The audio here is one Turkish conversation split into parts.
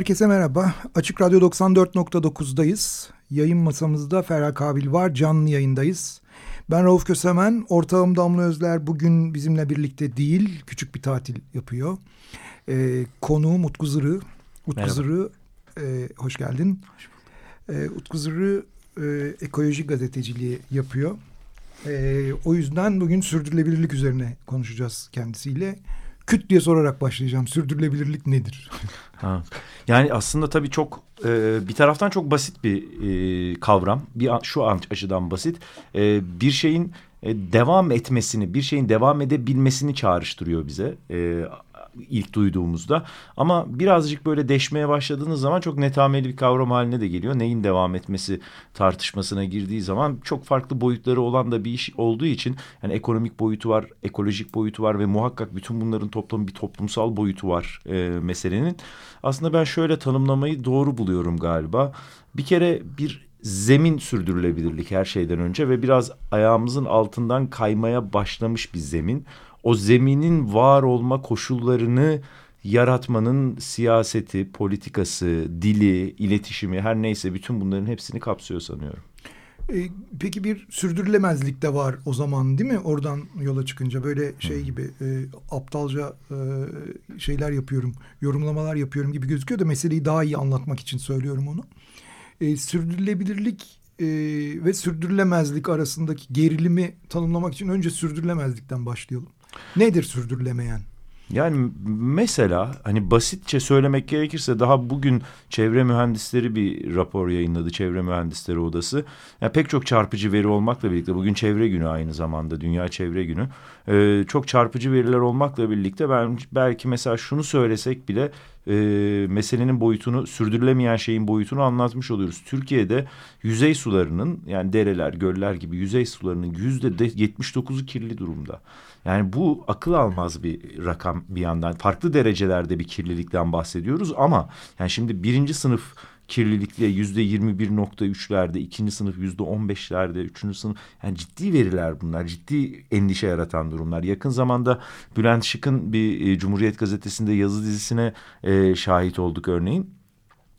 Herkese merhaba. Açık Radyo 94.9'dayız. Yayın masamızda Ferhat Kabil var. Canlı yayındayız. Ben Rauf Kösemen. Ortağım Damla Özler bugün bizimle birlikte değil. Küçük bir tatil yapıyor. Ee, konuğum Utku Zırı. Utku merhaba. Zırı e, hoş geldin. Hoş bulduk. Ee, Utku Zırı e, ekoloji gazeteciliği yapıyor. E, o yüzden bugün sürdürülebilirlik üzerine konuşacağız kendisiyle küt diye sorarak başlayacağım. Sürdürülebilirlik nedir? ha. Yani aslında tabii çok e, bir taraftan çok basit bir e, kavram. Bir şu açıdan basit. E, bir şeyin e, devam etmesini, bir şeyin devam edebilmesini çağrıştırıyor bize. E, ilk duyduğumuzda. Ama birazcık böyle deşmeye başladığınız zaman çok netameli bir kavram haline de geliyor. Neyin devam etmesi tartışmasına girdiği zaman çok farklı boyutları olan da bir iş olduğu için yani ekonomik boyutu var, ekolojik boyutu var ve muhakkak bütün bunların toplamı bir toplumsal boyutu var e, meselenin. Aslında ben şöyle tanımlamayı doğru buluyorum galiba. Bir kere bir zemin sürdürülebilirlik her şeyden önce ve biraz ayağımızın altından kaymaya başlamış bir zemin o zeminin var olma koşullarını yaratmanın siyaseti, politikası, dili, iletişimi her neyse bütün bunların hepsini kapsıyor sanıyorum. E, peki bir sürdürülemezlik de var o zaman değil mi? Oradan yola çıkınca böyle şey hmm. gibi e, aptalca e, şeyler yapıyorum, yorumlamalar yapıyorum gibi gözüküyor da meseleyi daha iyi anlatmak için söylüyorum onu. E, sürdürülebilirlik e, ve sürdürülemezlik arasındaki gerilimi tanımlamak için önce sürdürülemezlikten başlayalım. Nedir sürdürülemeyen? Yani mesela hani basitçe söylemek gerekirse daha bugün çevre mühendisleri bir rapor yayınladı. Çevre Mühendisleri Odası. Yani pek çok çarpıcı veri olmakla birlikte bugün çevre günü aynı zamanda Dünya Çevre Günü. Ee, çok çarpıcı veriler olmakla birlikte ben belki mesela şunu söylesek bile e, meselenin boyutunu sürdürülemeyen şeyin boyutunu anlatmış oluyoruz. Türkiye'de yüzey sularının yani dereler, göller gibi yüzey sularının yüzde yetmiş dokuzu kirli durumda. Yani bu akıl almaz bir rakam bir yandan. Farklı derecelerde bir kirlilikten bahsediyoruz ama yani şimdi birinci sınıf kirlilikle yüzde yirmi bir nokta üçlerde, ikinci sınıf yüzde on beşlerde, üçüncü sınıf yani ciddi veriler bunlar, ciddi endişe yaratan durumlar. Yakın zamanda Bülent Şık'ın bir e, Cumhuriyet Gazetesi'nde yazı dizisine e, şahit olduk örneğin.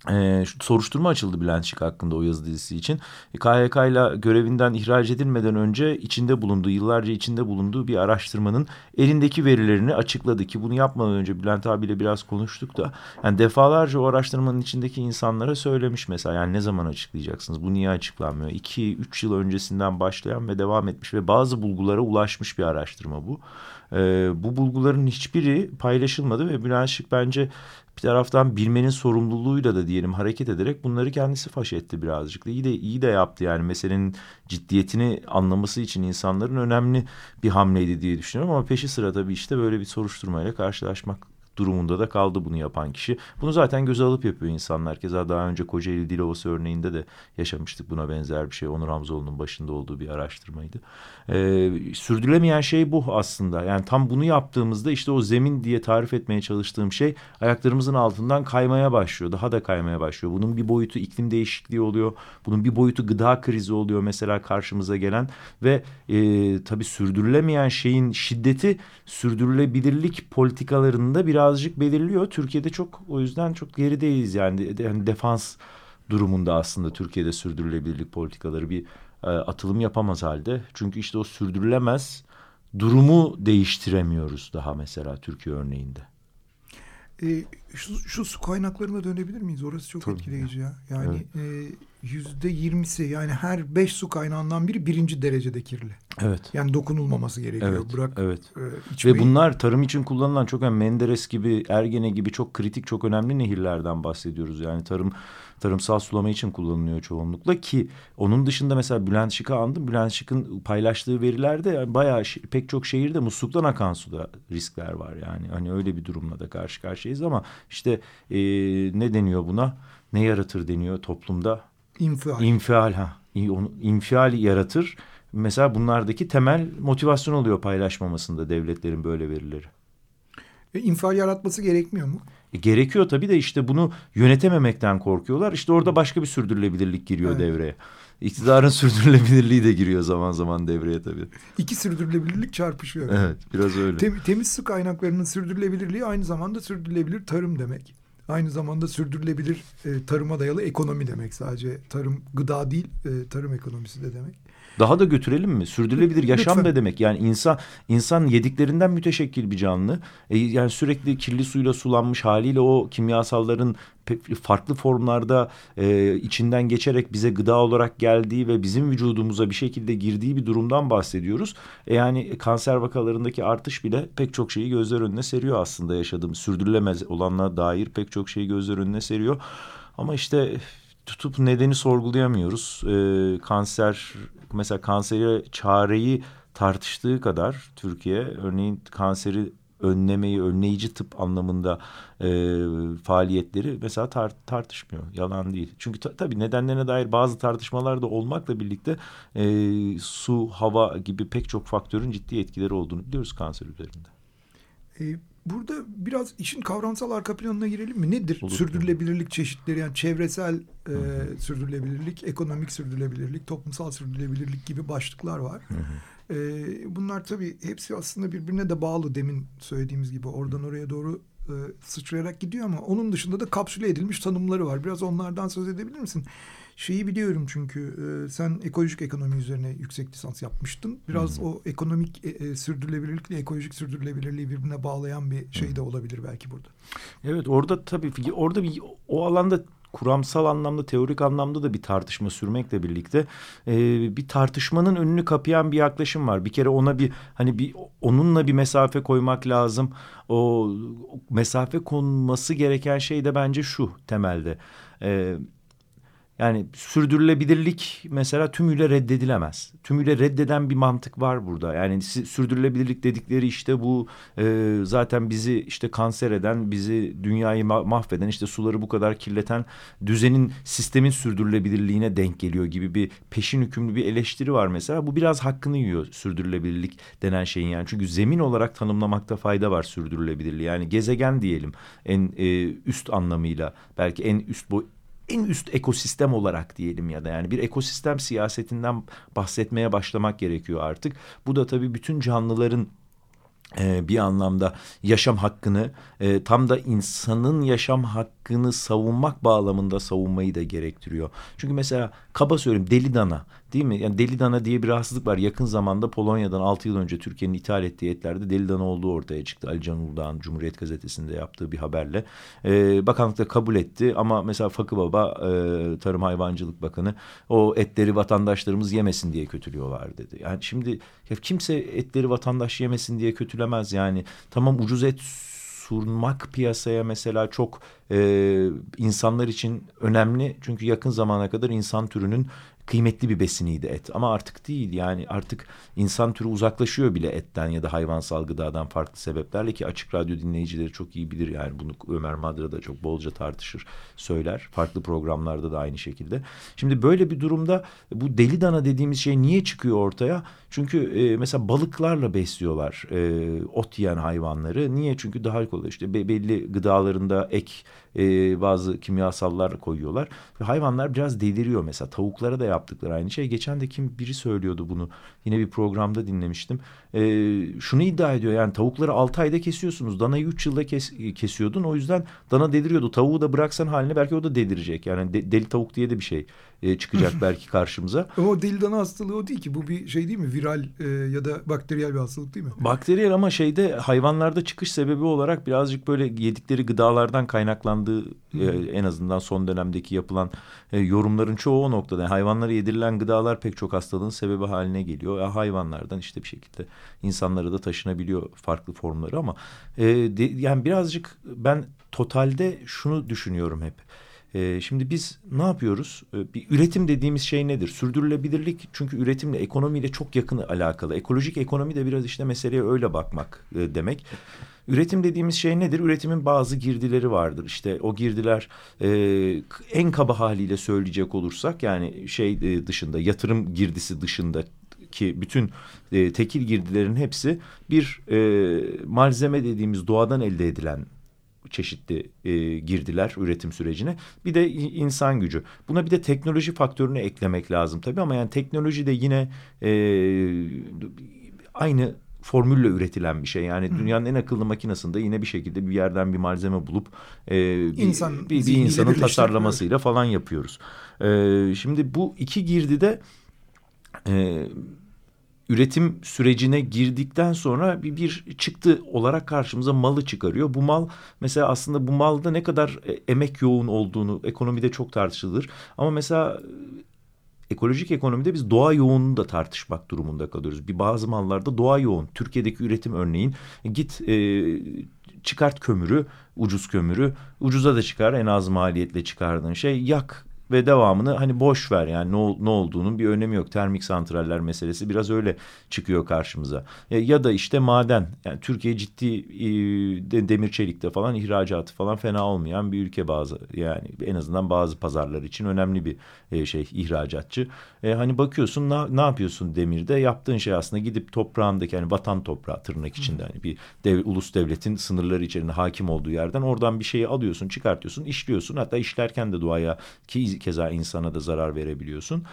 Ee, soruşturma açıldı Bülent Şık hakkında o yazı dizisi için. E, KHK ile görevinden ihraç edilmeden önce içinde bulunduğu, yıllarca içinde bulunduğu bir araştırmanın elindeki verilerini açıkladı ki bunu yapmadan önce Bülent abiyle biraz konuştuk da yani defalarca o araştırmanın içindeki insanlara söylemiş mesela yani ne zaman açıklayacaksınız? Bu niye açıklanmıyor? 2-3 yıl öncesinden başlayan ve devam etmiş ve bazı bulgulara ulaşmış bir araştırma bu. Ee, bu bulguların hiçbiri paylaşılmadı ve Bülent Şık bence bir taraftan bilmenin sorumluluğuyla da diyelim hareket ederek bunları kendisi faş etti birazcık. İyi de iyi de yaptı yani meselenin ciddiyetini anlaması için insanların önemli bir hamleydi diye düşünüyorum ama peşi sıra tabii işte böyle bir soruşturmayla karşılaşmak durumunda da kaldı bunu yapan kişi. Bunu zaten göze alıp yapıyor insanlar. Keza daha önce Kocaeli Dilovası örneğinde de yaşamıştık buna benzer bir şey. Onur Hamzoğlu'nun başında olduğu bir araştırmaydı. Ee, sürdürülemeyen şey bu aslında. Yani tam bunu yaptığımızda işte o zemin diye tarif etmeye çalıştığım şey ayaklarımızın altından kaymaya başlıyor. Daha da kaymaya başlıyor. Bunun bir boyutu iklim değişikliği oluyor. Bunun bir boyutu gıda krizi oluyor mesela karşımıza gelen ve e, tabii sürdürülemeyen şeyin şiddeti sürdürülebilirlik politikalarında biraz birazcık belirliyor. Türkiye'de çok o yüzden çok gerideyiz yani, yani defans durumunda aslında Türkiye'de sürdürülebilirlik politikaları bir e, atılım yapamaz halde. Çünkü işte o sürdürülemez durumu değiştiremiyoruz daha mesela Türkiye örneğinde. E, şu, şu su kaynaklarına dönebilir miyiz? Orası çok Tabii etkileyici ya. Yani evet. Yüzde yirmisi yani her beş su kaynağından biri birinci derecede kirli. Evet. Yani dokunulmaması gerekiyor. Evet, Bırak evet. e, içmeyi. Ve bunlar tarım için kullanılan çok yani Menderes gibi, Ergene gibi çok kritik, çok önemli nehirlerden bahsediyoruz. Yani tarım tarımsal sulama için kullanılıyor çoğunlukla ki onun dışında mesela Bülent Şık'ı andım. Bülent Şık'ın paylaştığı verilerde yani bayağı pek çok şehirde musluktan akan suda riskler var yani. Hani öyle bir durumla da karşı karşıyayız ama işte e, ne deniyor buna? Ne yaratır deniyor toplumda? İnfial. İnfial ha. İnfial yaratır. Mesela bunlardaki temel motivasyon oluyor paylaşmamasında devletlerin böyle verileri. E, infial yaratması gerekmiyor mu? E, gerekiyor tabii de işte bunu yönetememekten korkuyorlar. İşte orada başka bir sürdürülebilirlik giriyor Evet. devreye. İktidarın sürdürülebilirliği de giriyor zaman zaman devreye tabii. İki sürdürülebilirlik çarpışıyor. Evet biraz öyle. Tem- temiz su kaynaklarının sürdürülebilirliği aynı zamanda sürdürülebilir tarım demek. Aynı zamanda sürdürülebilir e, tarıma dayalı ekonomi demek. Sadece tarım gıda değil, e, tarım ekonomisi de demek. Daha da götürelim mi? Sürdürülebilir yaşam Lütfen. da demek. Yani insan insan yediklerinden müteşekkil bir canlı. E, yani sürekli kirli suyla sulanmış haliyle o kimyasalların farklı formlarda e, içinden geçerek bize gıda olarak geldiği ve bizim vücudumuza bir şekilde girdiği bir durumdan bahsediyoruz. E, yani kanser vakalarındaki artış bile pek çok şeyi gözler önüne seriyor aslında yaşadığımız sürdürülemez olanlara dair pek çok şeyi gözler önüne seriyor. Ama işte tutup nedeni sorgulayamıyoruz. Ee, kanser mesela kansere çareyi tartıştığı kadar Türkiye örneğin kanseri önlemeyi önleyici tıp anlamında e, faaliyetleri mesela tar- tartışmıyor. Yalan değil. Çünkü ta- tabii nedenlerine dair bazı tartışmalar da olmakla birlikte e, su, hava gibi pek çok faktörün ciddi etkileri olduğunu biliyoruz kanser üzerinde. E, burada biraz işin kavramsal arka planına girelim mi? Nedir Olur. sürdürülebilirlik çeşitleri? Yani çevresel e, sürdürülebilirlik, ekonomik sürdürülebilirlik, toplumsal sürdürülebilirlik gibi başlıklar var. E, bunlar tabii hepsi aslında birbirine de bağlı demin söylediğimiz gibi oradan oraya doğru e, sıçrayarak gidiyor ama onun dışında da kapsüle edilmiş tanımları var. Biraz onlardan söz edebilir misin? Şeyi biliyorum çünkü e, sen ekolojik ekonomi üzerine yüksek lisans yapmıştın. Biraz o ekonomik e, sürdürülebilirlikle ekolojik sürdürülebilirliği birbirine bağlayan bir şey de olabilir belki burada. Evet orada tabii orada bir o alanda kuramsal anlamda teorik anlamda da bir tartışma sürmekle birlikte e, bir tartışmanın önünü kapayan bir yaklaşım var. Bir kere ona bir hani bir onunla bir mesafe koymak lazım. O, mesafe konması gereken şey de bence şu temelde. E, yani sürdürülebilirlik mesela tümüyle reddedilemez. Tümüyle reddeden bir mantık var burada. Yani sürdürülebilirlik dedikleri işte bu e, zaten bizi işte kanser eden, bizi dünyayı ma- mahveden, işte suları bu kadar kirleten düzenin, sistemin sürdürülebilirliğine denk geliyor gibi bir peşin hükümlü bir eleştiri var mesela. Bu biraz hakkını yiyor sürdürülebilirlik denen şeyin yani. Çünkü zemin olarak tanımlamakta fayda var sürdürülebilirliği. Yani gezegen diyelim en e, üst anlamıyla belki en üst bu en üst ekosistem olarak diyelim ya da yani bir ekosistem siyasetinden bahsetmeye başlamak gerekiyor artık. Bu da tabii bütün canlıların e, bir anlamda yaşam hakkını e, tam da insanın yaşam hakkını savunmak bağlamında savunmayı da gerektiriyor. Çünkü mesela kaba söyleyeyim deli dana değil mi? Yani deli dana diye bir rahatsızlık var. Yakın zamanda Polonya'dan 6 yıl önce Türkiye'nin ithal ettiği etlerde deli dana olduğu ortaya çıktı. Ali Can Uludağ'ın Cumhuriyet Gazetesi'nde yaptığı bir haberle. E, bakanlık da kabul etti ama mesela Fakı Baba e, Tarım Hayvancılık Bakanı o etleri vatandaşlarımız yemesin diye kötülüyorlar dedi. Yani şimdi ya kimse etleri vatandaş yemesin diye kötülemez yani. Tamam ucuz et sunmak piyasaya mesela çok e, insanlar için önemli. Çünkü yakın zamana kadar insan türünün kıymetli bir besiniydi et. Ama artık değil yani artık insan türü uzaklaşıyor bile etten ya da hayvansal gıdadan farklı sebeplerle ki açık radyo dinleyicileri çok iyi bilir yani bunu Ömer Madra da çok bolca tartışır söyler. Farklı programlarda da aynı şekilde. Şimdi böyle bir durumda bu deli dana dediğimiz şey niye çıkıyor ortaya? Çünkü e, mesela balıklarla besliyorlar e, ot yiyen hayvanları. Niye? Çünkü daha kolay işte be- belli gıdalarında ek e, bazı kimyasallar koyuyorlar. Ve hayvanlar biraz deliriyor mesela. Tavuklara da yaptıkları aynı şey. Geçen de kim biri söylüyordu bunu. Yine bir programda dinlemiştim. E, şunu iddia ediyor yani tavukları 6 ayda kesiyorsunuz. Danayı 3 yılda kes, kesiyordun. O yüzden dana deliriyordu. Tavuğu da bıraksan haline belki o da delirecek. Yani de- deli tavuk diye de bir şey e, çıkacak belki karşımıza. Ama o deli dana hastalığı o değil ki. Bu bir şey değil mi? Viral e, ya da bakteriyel bir hastalık değil mi? Bakteriyel ama şeyde hayvanlarda çıkış sebebi olarak birazcık böyle yedikleri gıdalardan kaynaklandığını dayandığı e, en azından son dönemdeki yapılan e, yorumların çoğu o noktada. Yani hayvanlara yedirilen gıdalar pek çok hastalığın sebebi haline geliyor. Ya hayvanlardan işte bir şekilde insanlara da taşınabiliyor farklı formları ama e, de, yani birazcık ben totalde şunu düşünüyorum hep. E, şimdi biz ne yapıyoruz? E, bir üretim dediğimiz şey nedir? Sürdürülebilirlik çünkü üretimle ekonomiyle çok yakın alakalı. Ekolojik ekonomi de biraz işte meseleye öyle bakmak e, demek. Üretim dediğimiz şey nedir? Üretimin bazı girdileri vardır. İşte o girdiler e, en kaba haliyle söyleyecek olursak yani şey e, dışında yatırım girdisi dışında ki bütün e, tekil girdilerin hepsi bir e, malzeme dediğimiz doğadan elde edilen çeşitli e, girdiler üretim sürecine. Bir de insan gücü. Buna bir de teknoloji faktörünü eklemek lazım tabii ama yani teknoloji de yine e, aynı formülle üretilen bir şey. Yani Hı. dünyanın en akıllı makinesinde yine bir şekilde bir yerden bir malzeme bulup e, bir, İnsan, bir, bir insanın tasarlamasıyla falan yapıyoruz. E, şimdi bu iki girdide e, üretim sürecine girdikten sonra bir, bir çıktı olarak karşımıza malı çıkarıyor. Bu mal mesela aslında bu malda ne kadar e, emek yoğun olduğunu ekonomide çok tartışılır. Ama mesela ekolojik ekonomide biz doğa yoğunluğunu da tartışmak durumunda kalıyoruz. Bir bazı mallarda doğa yoğun. Türkiye'deki üretim örneğin git e, çıkart kömürü, ucuz kömürü, ucuza da çıkar en az maliyetle çıkardığın şey yak ve devamını hani boş ver yani ne, ne olduğunun bir önemi yok. Termik santraller meselesi biraz öyle çıkıyor karşımıza. Ya, ya da işte maden yani Türkiye ciddi e, demir çelikte falan ihracatı falan fena olmayan bir ülke bazı yani en azından bazı pazarlar için önemli bir e, şey ihracatçı. E, hani bakıyorsun ne, ne yapıyorsun demirde yaptığın şey aslında gidip toprağındaki yani vatan toprağı tırnak içinde hani bir dev, ulus devletin sınırları içerisinde hakim olduğu yerden oradan bir şeyi alıyorsun çıkartıyorsun işliyorsun hatta işlerken de doğaya ki keza insana da zarar verebiliyorsun.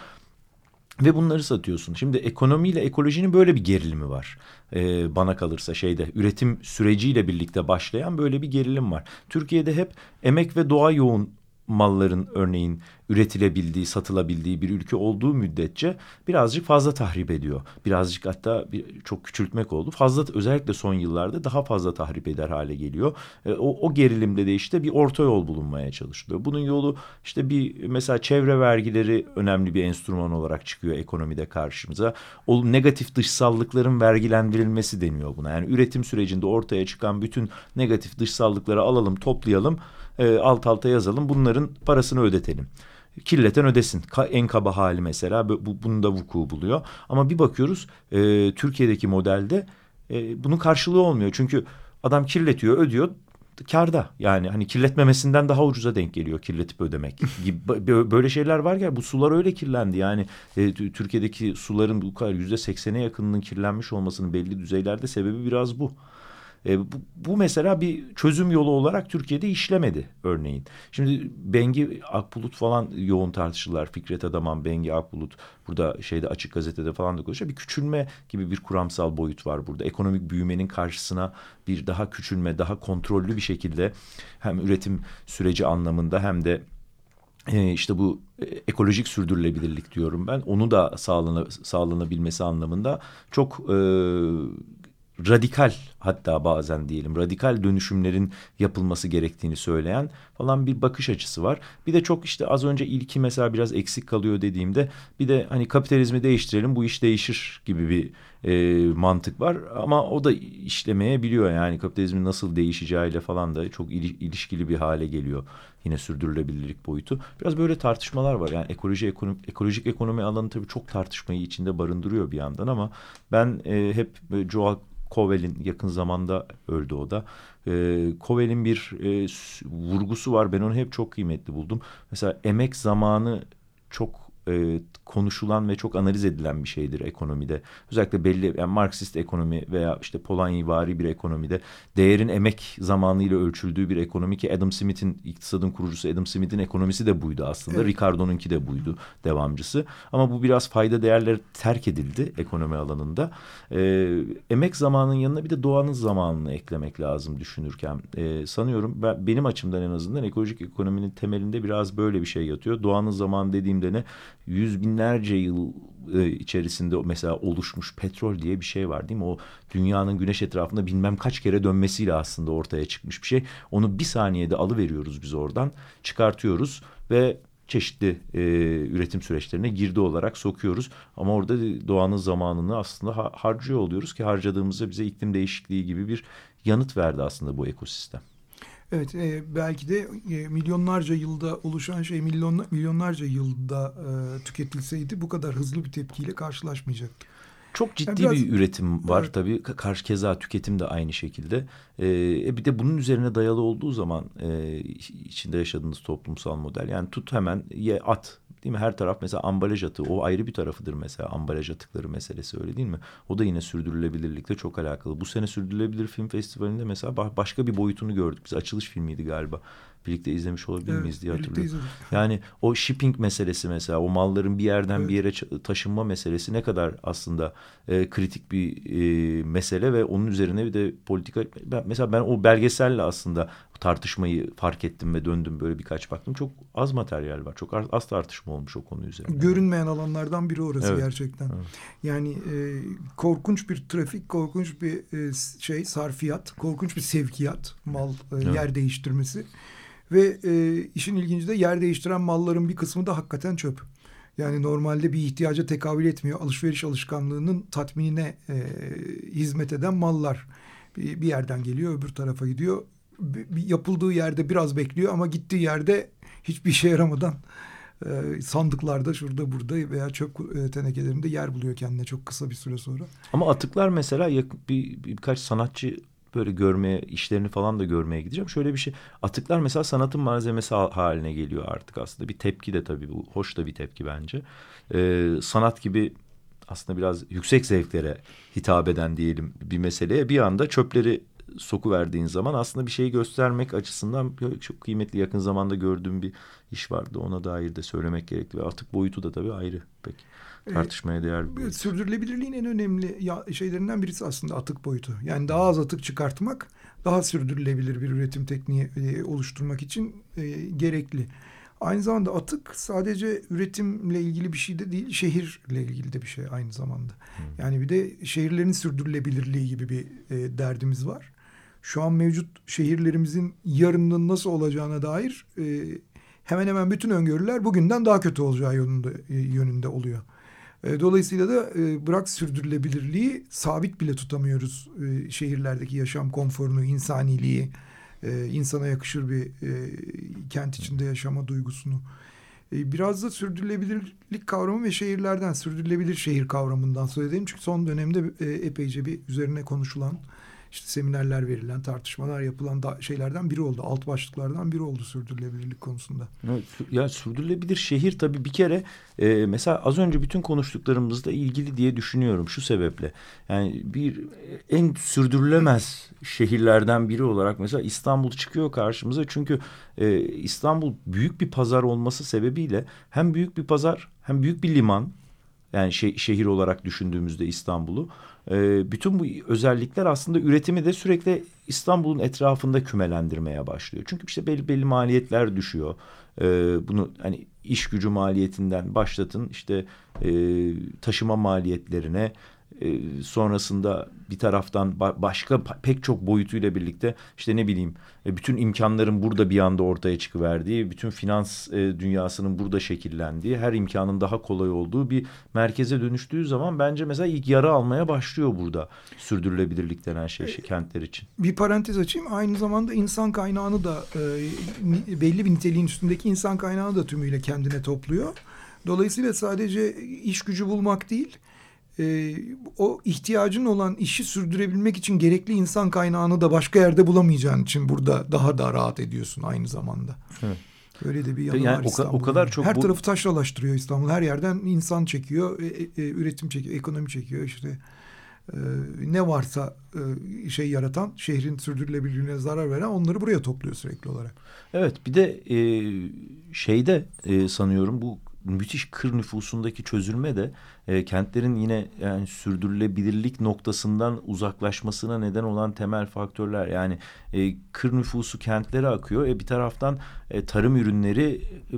Ve bunları satıyorsun. Şimdi ekonomiyle ekolojinin böyle bir gerilimi var. Ee, bana kalırsa şeyde üretim süreciyle birlikte başlayan böyle bir gerilim var. Türkiye'de hep emek ve doğa yoğun malların örneğin üretilebildiği, satılabildiği bir ülke olduğu müddetçe birazcık fazla tahrip ediyor. Birazcık hatta bir, çok küçültmek oldu. Fazla özellikle son yıllarda daha fazla tahrip eder hale geliyor. E, o, o gerilimde de işte bir orta yol bulunmaya çalışılıyor. Bunun yolu işte bir mesela çevre vergileri önemli bir enstrüman olarak çıkıyor ekonomide karşımıza. O negatif dışsallıkların vergilendirilmesi deniyor buna. Yani üretim sürecinde ortaya çıkan bütün negatif dışsallıkları alalım, toplayalım e, alt alta yazalım bunların parasını ödetelim. Kirleten ödesin. En kaba hali mesela bu, bunu da vuku buluyor. Ama bir bakıyoruz e, Türkiye'deki modelde e, bunun karşılığı olmuyor. Çünkü adam kirletiyor ödüyor karda yani hani kirletmemesinden daha ucuza denk geliyor kirletip ödemek gibi böyle şeyler var ya bu sular öyle kirlendi yani e, Türkiye'deki suların bu kadar yüzde seksene yakınının kirlenmiş olmasının belli düzeylerde sebebi biraz bu. E, bu, bu mesela bir çözüm yolu olarak Türkiye'de işlemedi örneğin. Şimdi Bengi Akbulut falan yoğun tartışırlar. Fikret Adaman, Bengi Akbulut burada şeyde açık gazetede falan da konuşuyor. Bir küçülme gibi bir kuramsal boyut var burada. Ekonomik büyümenin karşısına bir daha küçülme, daha kontrollü bir şekilde hem üretim süreci anlamında hem de e, işte bu e, ekolojik sürdürülebilirlik diyorum ben. Onu da sağlana, sağlanabilmesi anlamında çok e, radikal hatta bazen diyelim radikal dönüşümlerin yapılması gerektiğini söyleyen falan bir bakış açısı var. Bir de çok işte az önce ilki mesela biraz eksik kalıyor dediğimde bir de hani kapitalizmi değiştirelim bu iş değişir gibi bir e, mantık var. Ama o da işlemeye biliyor yani kapitalizmin nasıl değişeceğiyle falan da çok ilişkili bir hale geliyor. Yine sürdürülebilirlik boyutu. Biraz böyle tartışmalar var. Yani ekoloji ekonomi, ekolojik ekonomi alanı tabii çok tartışmayı içinde barındırıyor bir yandan ama ben e, hep Joel Kovel'in yakın zamanda öldü o da. E, Kovel'in bir e, vurgusu var. Ben onu hep çok kıymetli buldum. Mesela emek zamanı çok e, konuşulan ve çok analiz edilen bir şeydir ekonomide. Özellikle belli yani Marksist ekonomi veya işte Polanyi bir ekonomide değerin emek zamanıyla ölçüldüğü bir ekonomi ki Adam Smith'in iktisadın kurucusu Adam Smith'in ekonomisi de buydu aslında. Evet. Ricardo'nunki de buydu devamcısı. Ama bu biraz fayda değerleri terk edildi ekonomi alanında. E, emek zamanının yanına bir de doğanın zamanını eklemek lazım düşünürken. E, sanıyorum ben, benim açımdan en azından ekolojik ekonominin temelinde biraz böyle bir şey yatıyor. Doğanın zamanı dediğimde ne? Yüz binlerce yıl e, içerisinde mesela oluşmuş petrol diye bir şey var değil mi? O dünyanın güneş etrafında bilmem kaç kere dönmesiyle aslında ortaya çıkmış bir şey. Onu bir saniyede alıveriyoruz biz oradan çıkartıyoruz ve çeşitli e, üretim süreçlerine girdi olarak sokuyoruz. Ama orada doğanın zamanını aslında ha harcıyor oluyoruz ki harcadığımızda bize iklim değişikliği gibi bir yanıt verdi aslında bu ekosistem. Evet e, belki de e, milyonlarca yılda oluşan şey milyon, milyonlarca yılda e, tüketilseydi bu kadar hızlı bir tepkiyle karşılaşmayacaktı. Çok ciddi yani biraz, bir üretim var evet. tabii. Karşı keza tüketim de aynı şekilde. Ee, bir de bunun üzerine dayalı olduğu zaman e, içinde yaşadığınız toplumsal model. Yani tut hemen ye at değil mi? Her taraf mesela ambalaj atığı o ayrı bir tarafıdır mesela ambalaj atıkları meselesi öyle değil mi? O da yine sürdürülebilirlikle çok alakalı. Bu sene Sürdürülebilir Film Festivali'nde mesela başka bir boyutunu gördük. Biz açılış filmiydi galiba birlikte izlemiş olabilir evet, miyiz diye hatırlıyorum. Yani o shipping meselesi mesela o malların bir yerden evet. bir yere taşınma meselesi ne kadar aslında e, kritik bir e, mesele ve onun üzerine bir de politika ben, mesela ben o belgeselle aslında tartışmayı fark ettim ve döndüm böyle birkaç baktım. Çok az materyal var. Çok az tartışma olmuş o konu üzerine. Görünmeyen alanlardan biri orası evet. gerçekten. Evet. Yani e, korkunç bir trafik, korkunç bir e, şey sarfiyat, korkunç bir sevkiyat, mal e, evet. yer değiştirmesi. Ve e, işin ilginci de yer değiştiren malların bir kısmı da hakikaten çöp. Yani normalde bir ihtiyaca tekabül etmiyor. Alışveriş alışkanlığının tatminine e, hizmet eden mallar. Bir, bir yerden geliyor öbür tarafa gidiyor. Bir, yapıldığı yerde biraz bekliyor ama gittiği yerde hiçbir işe yaramadan e, sandıklarda şurada burada veya çöp e, tenekelerinde yer buluyor kendine çok kısa bir süre sonra. Ama atıklar mesela bir, birkaç sanatçı böyle görmeye, işlerini falan da görmeye gideceğim. Şöyle bir şey, atıklar mesela sanatın malzemesi haline geliyor artık aslında. Bir tepki de tabii bu, hoş da bir tepki bence. Ee, sanat gibi aslında biraz yüksek zevklere hitap eden diyelim bir meseleye bir anda çöpleri soku verdiğin zaman aslında bir şeyi göstermek açısından çok kıymetli yakın zamanda gördüğüm bir iş vardı. Ona dair de söylemek gerekli ve atık boyutu da tabii ayrı pek. Ee, tartışmaya değer bir Sürdürülebilirliğin en önemli ya, şeylerinden birisi aslında atık boyutu. Yani daha az atık çıkartmak daha sürdürülebilir bir üretim tekniği e, oluşturmak için e, gerekli. Aynı zamanda atık sadece üretimle ilgili bir şey de değil, şehirle ilgili de bir şey aynı zamanda. Hmm. Yani bir de şehirlerin sürdürülebilirliği gibi bir e, derdimiz var. Şu an mevcut şehirlerimizin yarının nasıl olacağına dair e, hemen hemen bütün öngörüler bugünden daha kötü olacağı yönünde, e, yönünde oluyor. E, dolayısıyla da e, bırak sürdürülebilirliği sabit bile tutamıyoruz e, şehirlerdeki yaşam konforunu, insaniliği, insana yakışır bir kent içinde yaşama duygusunu. biraz da sürdürülebilirlik kavramı ve şehirlerden, sürdürülebilir şehir kavramından söz edelim. Çünkü son dönemde epeyce bir üzerine konuşulan işte seminerler verilen, tartışmalar yapılan da şeylerden biri oldu. Alt başlıklardan biri oldu sürdürülebilirlik konusunda. Evet, ya sürdürülebilir şehir tabii bir kere e, mesela az önce bütün konuştuklarımızla ilgili diye düşünüyorum şu sebeple. Yani bir en sürdürülemez şehirlerden biri olarak mesela İstanbul çıkıyor karşımıza. Çünkü e, İstanbul büyük bir pazar olması sebebiyle hem büyük bir pazar hem büyük bir liman yani şe şehir olarak düşündüğümüzde İstanbul'u e, bütün bu özellikler aslında üretimi de sürekli İstanbul'un etrafında kümelendirmeye başlıyor. Çünkü işte belli belli maliyetler düşüyor. E, bunu hani iş gücü maliyetinden başlatın işte e, taşıma maliyetlerine e, sonrasında bir taraftan ba başka pek çok boyutuyla birlikte işte ne bileyim e, bütün imkanların burada bir anda ortaya çıkıverdiği, bütün finans e, dünyasının burada şekillendiği, her imkanın daha kolay olduğu bir merkeze dönüştüğü zaman bence mesela ilk yara almaya başlıyor burada sürdürülebilirlik denen şey, şey kentler için. Bir parantez açayım. Aynı zamanda insan kaynağını da e, belli bir niteliğin üstündeki insan kaynağını da tümüyle kendine topluyor. Dolayısıyla sadece iş gücü bulmak değil, e, o ihtiyacın olan işi sürdürebilmek için gerekli insan kaynağını da başka yerde bulamayacağın için burada daha da rahat ediyorsun aynı zamanda. Evet. Öyle de bir yanı yani var o, İstanbul'da. O kadar çok Her bu... tarafı taşralaştırıyor İstanbul. Her yerden insan çekiyor, e, e, e, üretim çekiyor, ekonomi çekiyor işte. E, ne varsa e, şey yaratan, şehrin sürdürülebilirliğine zarar veren onları buraya topluyor sürekli olarak. Evet bir de e, şeyde e, sanıyorum bu müthiş kır nüfusundaki çözülme de e, kentlerin yine yani sürdürülebilirlik noktasından uzaklaşmasına neden olan temel faktörler. Yani e, kır nüfusu kentlere akıyor. E, bir taraftan e, tarım ürünleri e,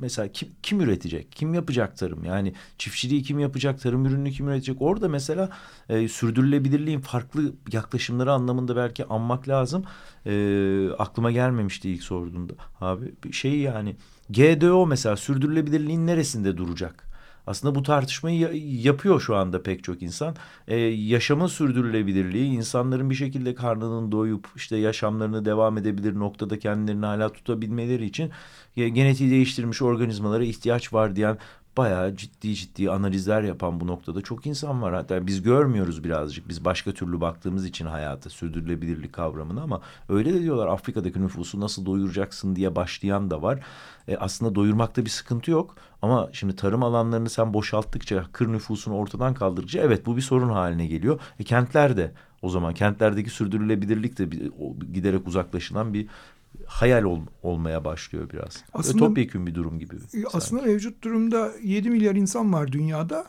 mesela kim, kim üretecek? Kim yapacak tarım? Yani çiftçiliği kim yapacak? Tarım ürününü kim üretecek? Orada mesela e, sürdürülebilirliğin farklı yaklaşımları anlamında belki anmak lazım. E, aklıma gelmemişti ilk sorduğunda abi. Şey yani GDO mesela sürdürülebilirliğin neresinde duracak? Aslında bu tartışmayı yapıyor şu anda pek çok insan. Ee, yaşamın sürdürülebilirliği, insanların bir şekilde karnının doyup işte yaşamlarını devam edebilir noktada kendilerini hala tutabilmeleri için genetiği değiştirmiş organizmalara ihtiyaç var diyen bayağı ciddi ciddi analizler yapan bu noktada çok insan var. Hatta biz görmüyoruz birazcık. Biz başka türlü baktığımız için hayata sürdürülebilirlik kavramını ama öyle de diyorlar Afrika'daki nüfusu nasıl doyuracaksın diye başlayan da var. E, aslında doyurmakta bir sıkıntı yok ama şimdi tarım alanlarını sen boşalttıkça kır nüfusunu ortadan kaldırdıkça evet bu bir sorun haline geliyor. E, kentler o zaman kentlerdeki sürdürülebilirlik de giderek uzaklaşılan bir hayal ol, olmaya başlıyor biraz. Aslında, topyekun bir durum gibi. Aslında sanki. mevcut durumda 7 milyar insan var dünyada.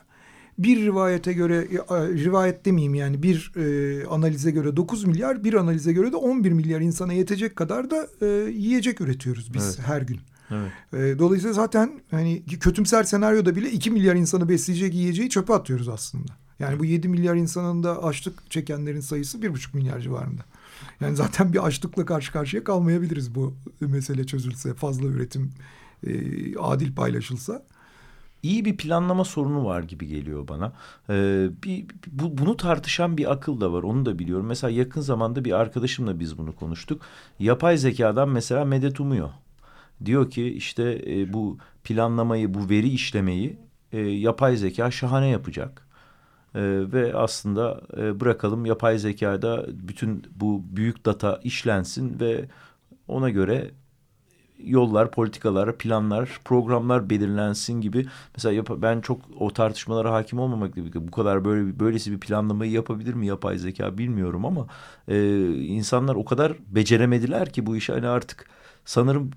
Bir rivayete göre, e, rivayet demeyeyim yani bir e, analize göre 9 milyar, bir analize göre de 11 milyar insana yetecek kadar da e, yiyecek üretiyoruz biz evet. her gün. Evet. E, dolayısıyla zaten hani kötümser senaryoda bile 2 milyar insanı besleyecek yiyeceği çöpe atıyoruz aslında. Yani bu 7 milyar insanın da açlık çekenlerin sayısı 1,5 milyar civarında. Yani zaten bir açlıkla karşı karşıya kalmayabiliriz bu mesele çözülse, fazla üretim e, adil paylaşılsa. İyi bir planlama sorunu var gibi geliyor bana. Ee, bir, bu, bunu tartışan bir akıl da var, onu da biliyorum. Mesela yakın zamanda bir arkadaşımla biz bunu konuştuk. Yapay zekadan mesela medet umuyor. Diyor ki işte e, bu planlamayı, bu veri işlemeyi e, yapay zeka şahane yapacak. E, ve aslında e, bırakalım yapay zekada bütün bu büyük data işlensin ve ona göre yollar, politikalar, planlar, programlar belirlensin gibi. Mesela ben çok o tartışmalara hakim olmamakla birlikte bu kadar böyle böylesi bir planlamayı yapabilir mi yapay zeka bilmiyorum ama e, insanlar o kadar beceremediler ki bu işi hani artık sanırım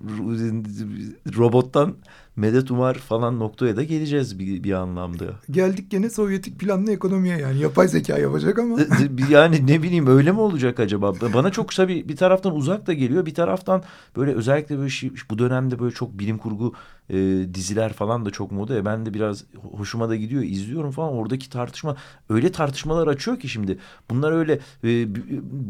robottan medet umar falan noktaya da geleceğiz bir, bir anlamda. Geldik gene Sovyetik planlı ekonomiye yani yapay zeka yapacak ama. yani ne bileyim öyle mi olacak acaba? Bana çok tabii bir taraftan uzak da geliyor bir taraftan böyle özellikle böyle şey, bu dönemde böyle çok bilim kurgu e, diziler falan da çok moda ya ben de biraz hoşuma da gidiyor izliyorum falan oradaki tartışma öyle tartışmalar açıyor ki şimdi bunlar öyle e,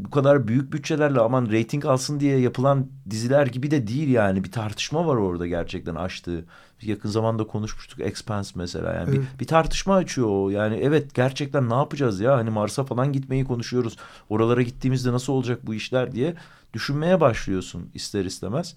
bu kadar büyük bütçelerle aman reyting alsın diye yapılan diziler gibi de değil yani bir tartışma var orada gerçekten açtığı yakın zamanda konuşmuştuk Expanse mesela yani evet. bir, bir tartışma açıyor o yani evet gerçekten ne yapacağız ya hani Mars'a falan gitmeyi konuşuyoruz oralara gittiğimizde nasıl olacak bu işler diye düşünmeye başlıyorsun ister istemez.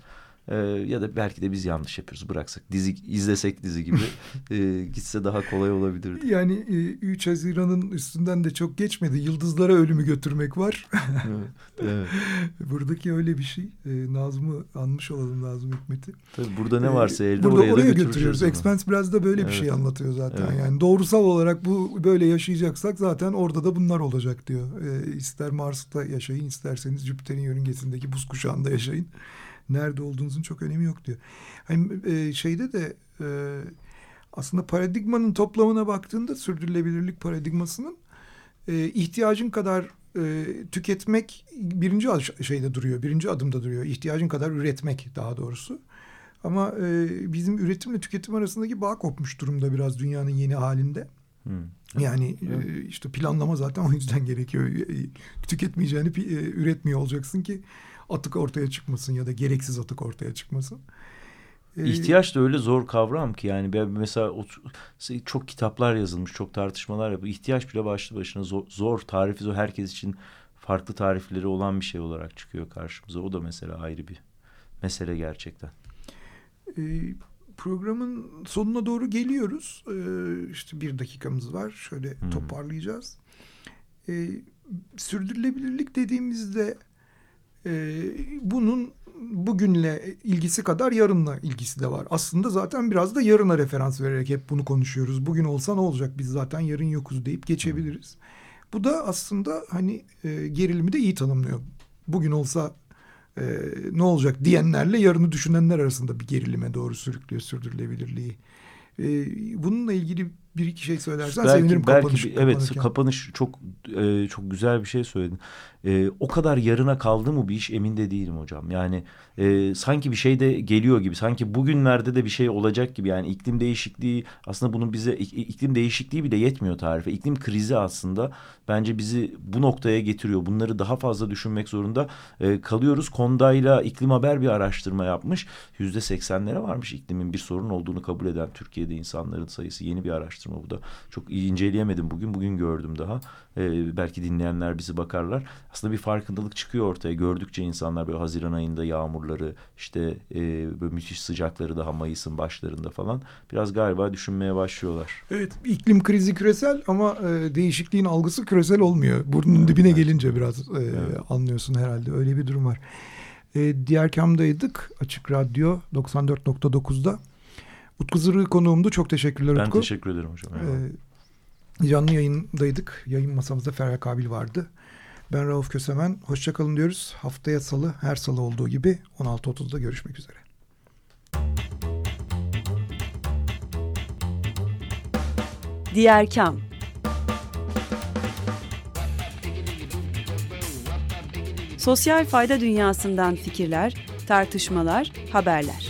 Ee, ya da belki de biz yanlış yapıyoruz. Bıraksak dizi izlesek dizi gibi e, gitse daha kolay olabilirdi. Yani e, 3 Haziran'ın üstünden de çok geçmedi. Yıldızlara ölümü götürmek var. evet, evet. Buradaki öyle bir şey. E, Nazım'ı anmış olalım Nazım Hikmet'i. Tabii burada ne e, varsa elde burada oraya, oraya götürüyoruz. Expense biraz da böyle evet. bir şey anlatıyor zaten. Evet. Yani doğrusal olarak bu böyle yaşayacaksak zaten orada da bunlar olacak diyor. E, ister Mars'ta yaşayın isterseniz Jüpiter'in yörüngesindeki buz kuşağında yaşayın nerede olduğunuzun çok önemi yok diyor. Hani e, şeyde de e, aslında paradigmanın toplamına baktığında sürdürülebilirlik paradigmasının e, ihtiyacın kadar e, tüketmek birinci şeyde duruyor, birinci adımda duruyor. İhtiyacın kadar üretmek daha doğrusu. Ama e, bizim üretimle tüketim arasındaki bağ kopmuş durumda biraz dünyanın yeni halinde. Hmm. Yani evet. e, işte planlama zaten o yüzden gerekiyor. E, tüketmeyeceğini e, üretmiyor olacaksın ki atık ortaya çıkmasın ya da gereksiz atık ortaya çıkmasın. Ee, İhtiyaç da öyle zor kavram ki yani ben mesela çok kitaplar yazılmış, çok tartışmalar yapıyor. İhtiyaç bile başlı başına zor, zor tarifi zor. Herkes için farklı tarifleri olan bir şey olarak çıkıyor karşımıza. O da mesela ayrı bir mesele gerçekten. Ee, programın sonuna doğru geliyoruz. Ee, işte bir dakikamız var. Şöyle hmm. toparlayacağız. Ee, sürdürülebilirlik dediğimizde e, bunun bugünle ilgisi kadar yarınla ilgisi de var. Aslında zaten biraz da yarına referans vererek hep bunu konuşuyoruz. Bugün olsa ne olacak biz zaten yarın yokuz deyip geçebiliriz. Bu da aslında hani e, gerilimi de iyi tanımlıyor. Bugün olsa e, ne olacak diyenlerle yarını düşünenler arasında bir gerilime doğru sürüklüyor sürdürülebilirliği. E, bununla ilgili bir iki şey söylersen belki, sevinirim belki, kapanış. Evet kapanış çok e, çok güzel bir şey söyledin. E, o kadar yarına kaldı mı bir iş emin de değilim hocam. Yani e, sanki bir şey de geliyor gibi. Sanki bugünlerde de bir şey olacak gibi. Yani iklim değişikliği aslında bunun bize iklim değişikliği bile yetmiyor tarife. İklim krizi aslında bence bizi bu noktaya getiriyor. Bunları daha fazla düşünmek zorunda e, kalıyoruz. Konda'yla iklim haber bir araştırma yapmış. Yüzde seksenlere varmış iklimin bir sorun olduğunu kabul eden Türkiye'de insanların sayısı. Yeni bir araştırma bu da. Çok iyi inceleyemedim bugün. Bugün gördüm daha. E, belki dinleyenler bizi bakarlar. Aslında bir farkındalık çıkıyor ortaya. Gördükçe insanlar böyle Haziran ayında yağmurları işte e, böyle müthiş sıcakları daha Mayıs'ın başlarında falan biraz galiba düşünmeye başlıyorlar. Evet iklim krizi küresel ama e, değişikliğin algısı küresel olmuyor. Burnun evet, dibine gelince biraz e, evet. anlıyorsun herhalde. Öyle bir durum var. E, diğer kamdaydık. Açık Radyo 94.9'da. Utku Zırhı konuğumdu. Çok teşekkürler ben Utku. Ben teşekkür ederim hocam. Evet. Canlı yayındaydık. Yayın masamızda Ferhat Kabil vardı. Ben Rauf Kösemen. Hoşçakalın diyoruz. Haftaya salı, her salı olduğu gibi 16.30'da görüşmek üzere. Diğer Kam Sosyal fayda dünyasından fikirler, tartışmalar, haberler.